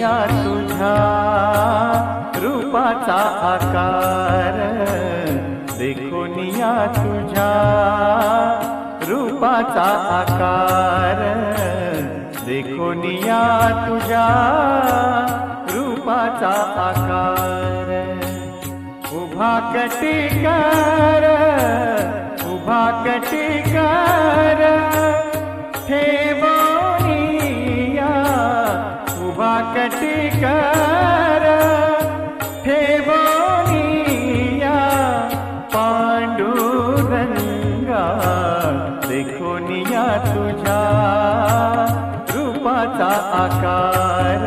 या तुझ्या रूपाचा आकार. तिकोनिया तुझ्या रूपाचा आकार. त्रिकोनिया तुझ्या रूपाचा आकार. उभा कटिकार उभा कटी कर. ठेवा उभा कटिकार ठेवोनिया पांडुरंगा देखोनिया तुझा रूपाचा आकार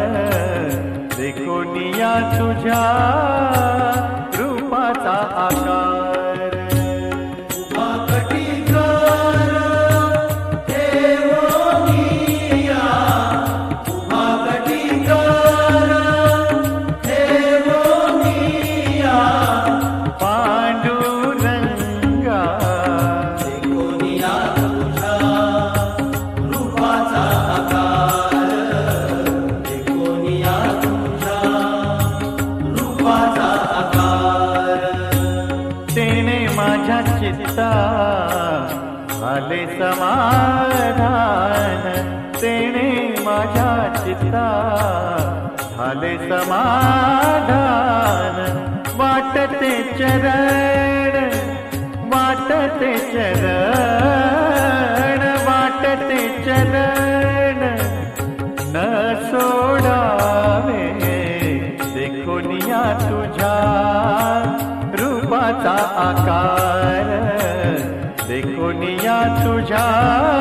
देखोनिया तुझा रूपाचा आकार तेने माझ्या चित्ता आले समाधान. तेने माझ्या चित्ता आले समाधान. वाटते चरण वाटते चरण वाटते चरण. दुनिया तुझा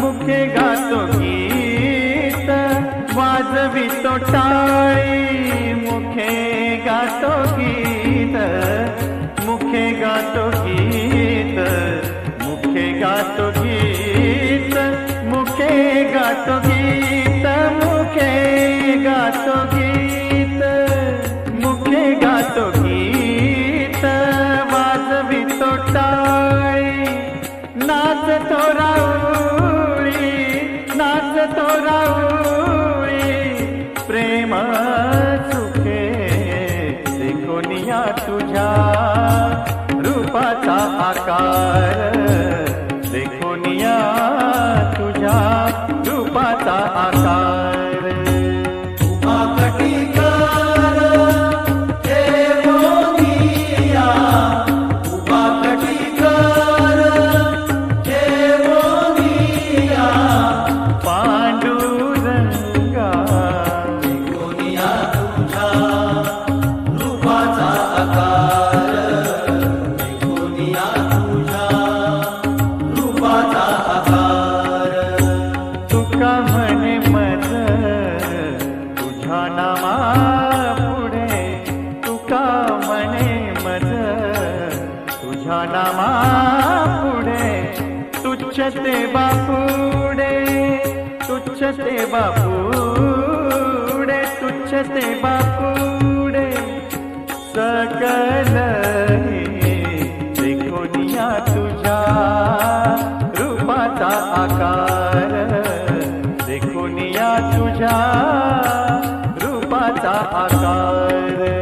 मुखे गातो गीत वाजवितो टाळी। मुखे गातो गीत मुखे गातो गीत मुखे गातो गीत मुखे गातो गीत का म्हणे मन तुझ्या नामा पुढे तुका म्हणे मन तुझ्या नामा पुढे तुच्छ ते बापुडे तुच्छ ते बापुडे तुच्छ ते बापुडे सकळ तुझ्या रूपाचा आकार.